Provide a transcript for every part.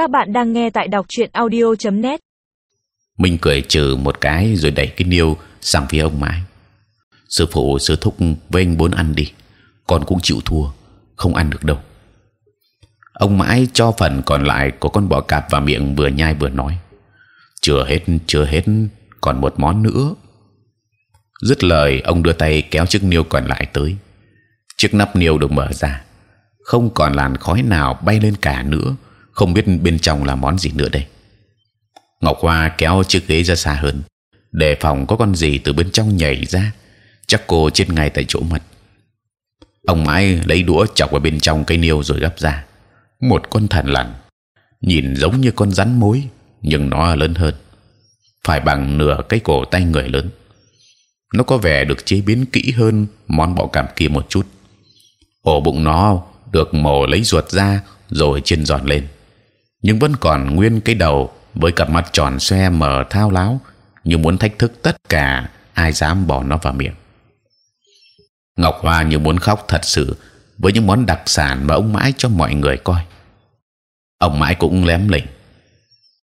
Các bạn đang nghe tại đọc truyện audio.net. Minh cười trừ một cái rồi đẩy cái niêu sang phía ông mãi. Sư phụ sư thúc với anh bốn ăn đi, con cũng chịu thua, không ăn được đâu. Ông mãi cho phần còn lại của con bò cạp vào miệng vừa nhai vừa nói. Chưa hết, chưa hết, còn một món nữa. Dứt lời, ông đưa tay kéo chiếc niêu còn lại tới. Chiếc nắp niêu được mở ra, không còn làn khói nào bay lên cả nữa. Không biết bên trong là món gì nữa đây. Ngọc Hoa kéo chiếc ghế ra xa hơn, đề phòng có con gì từ bên trong nhảy ra. Chắc cô chết ngay tại chỗ mất. Ông mãi lấy đũa chọc vào bên trong cây niêu rồi gấp ra. Một con thần lằn, nhìn giống như con rắn mối, nhưng nó lớn hơn, phải bằng nửa cái cổ tay người lớn. Nó có vẻ được chế biến kỹ hơn món bọ cảm kia một chút. ổ bụng nó được mổ lấy ruột ra rồi chiên giòn lên, nhưng vẫn còn nguyên cái đầu với cặp mắt tròn xoe mờ thao láo như muốn thách thức tất cả ai dám bỏ nó vào miệng. Ngọc Hoa như muốn khóc thật sự với những món đặc sản mà ông mãi cho mọi người coi. Ông mãi cũng lém lỉnh,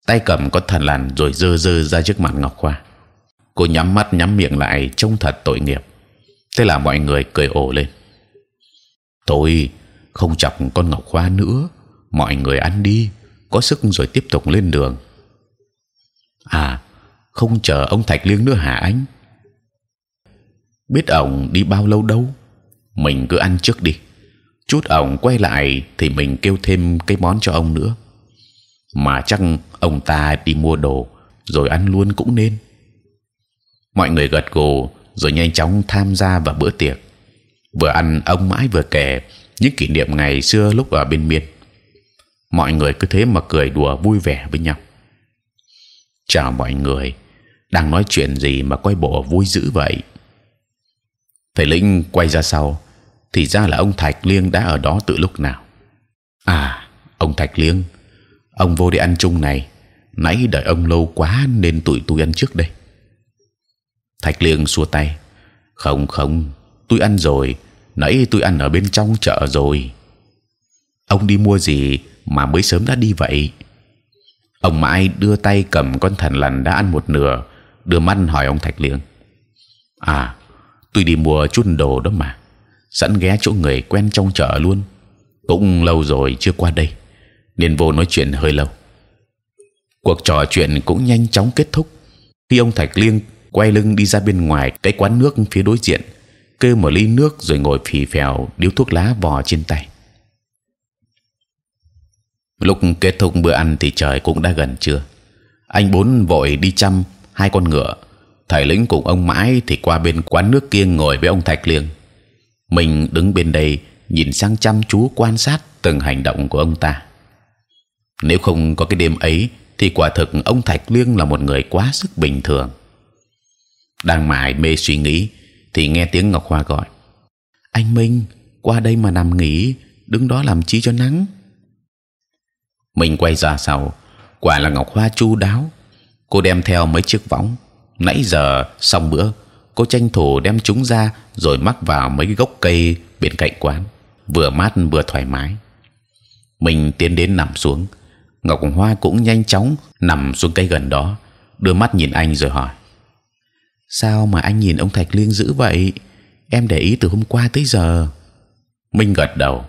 tay cầm có thần lằn rồi dơ dơ ra trước mặt Ngọc Hoa. Cô nhắm mắt nhắm miệng lại trông thật tội nghiệp. Thế là mọi người cười ồ lên. Tôi không chọc con Ngọc Hoa nữa, mọi người ăn đi, có sức rồi tiếp tục lên đường. À, không chờ ông Thạch Liêng nữa hả anh? biết ổng đi bao lâu đâu? Mình cứ ăn trước đi. Chút ổng quay lại thì mình kêu thêm cái món cho ông nữa. Mà chắc ông ta đi mua đồ rồi ăn luôn cũng nên. Mọi người gật gù rồi nhanh chóng tham gia vào bữa tiệc. Vừa ăn ông mãi vừa kể những kỷ niệm ngày xưa lúc ở bên miền mọi người cứ thế mà cười đùa vui vẻ với nhau. Chào mọi người, đang nói chuyện gì mà quay bộ vui dữ vậy? Thầy lĩnh quay ra sau, thì ra là ông thạch liêng đã ở đó từ lúc nào? À ông thạch liêng, ông vô đi ăn chung này. Nãy đợi ông lâu quá nên tụi tôi ăn trước đây. Thạch liêng xua tay. Không không, tôi ăn rồi. Nãy tôi ăn ở bên trong chợ rồi. Ông đi mua gì? Mà mới sớm đã đi vậy. Ông mãi đưa tay cầm con thần lằn đã ăn một nửa, đưa mắt hỏi ông thạch liêng. À tôi đi mua chút đồ đó mà, sẵn ghé chỗ người quen trong chợ luôn. Cũng lâu rồi chưa qua đây, nên vô nói chuyện hơi lâu. Cuộc trò chuyện cũng nhanh chóng kết thúc khi ông thạch liêng quay lưng đi ra bên ngoài cái quán nước phía đối diện, kêu một ly nước rồi ngồi phì phèo điếu thuốc lá vò trên tay lúc kết thúc bữa ăn thì trời cũng đã gần trưa. Anh bốn vội đi chăm hai con ngựa. Thầy lĩnh cùng ông mãi thì qua bên quán nước kia ngồi với ông thạch liêng. Mình đứng bên đây nhìn sang chăm chú quan sát từng hành động của ông ta. Nếu không có cái đêm ấy thì quả thực ông thạch liêng là một người quá sức bình thường. Đang mải mê suy nghĩ thì nghe tiếng ngọc hoa gọi. Anh minh, qua đây mà nằm nghỉ, đứng đó làm chi cho nắng? Mình quay ra sau. Quả là ngọc hoa chu đáo. Cô đem theo mấy chiếc võng. Nãy giờ, xong bữa, cô tranh thủ đem chúng ra rồi mắc vào mấy cái gốc cây bên cạnh quán. Vừa mát vừa thoải mái. Mình tiến đến nằm xuống. Ngọc hoa cũng nhanh chóng nằm xuống cây gần đó, đưa mắt nhìn anh rồi hỏi. Sao mà anh nhìn ông thạch liên dữ vậy? Em để ý từ hôm qua tới giờ. Minh gật đầu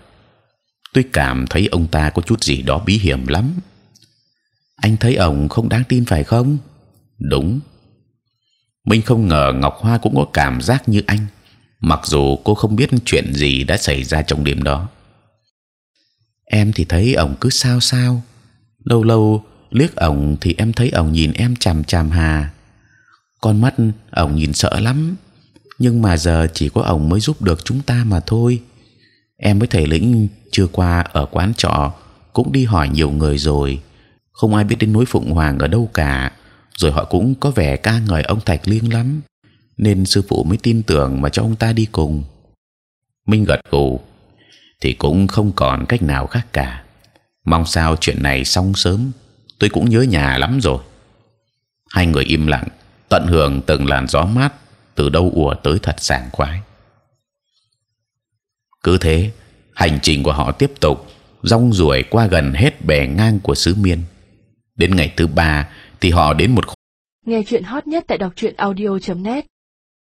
tôi cảm thấy ông ta có chút gì đó bí hiểm lắm anh thấy ông không đáng tin phải không đúng Minh không ngờ Ngọc Hoa cũng có cảm giác như anh, mặc dù cô không biết chuyện gì đã xảy ra trong đêm đó. Em thì thấy ông cứ sao sao, lâu lâu liếc ông thì em thấy ông nhìn em chằm chằm hà, con mắt ông nhìn sợ lắm. Nhưng mà giờ chỉ có ông mới giúp được chúng ta mà thôi. Em với thầy lĩnh chưa qua ở quán trọ cũng đi hỏi nhiều người rồi, không ai biết đến núi Phụng Hoàng ở đâu cả rồi họ cũng có vẻ ca ngợi ông Thạch Liêng lắm, nên sư phụ mới tin tưởng mà cho ông ta đi cùng. Minh gật gù, thì cũng không còn cách nào khác cả. Mong sao chuyện này xong sớm. Tôi cũng nhớ nhà lắm rồi. Hai người im lặng, tận hưởng từng làn gió mát từ đâu ùa tới thật sảng khoái. Cứ thế, hành trình của họ tiếp tục, rong ruổi qua gần hết bề ngang của xứ miên. Đến ngày thứ ba thì họ đến một nghe chuyện hot nhất tại đọc truyện audio .net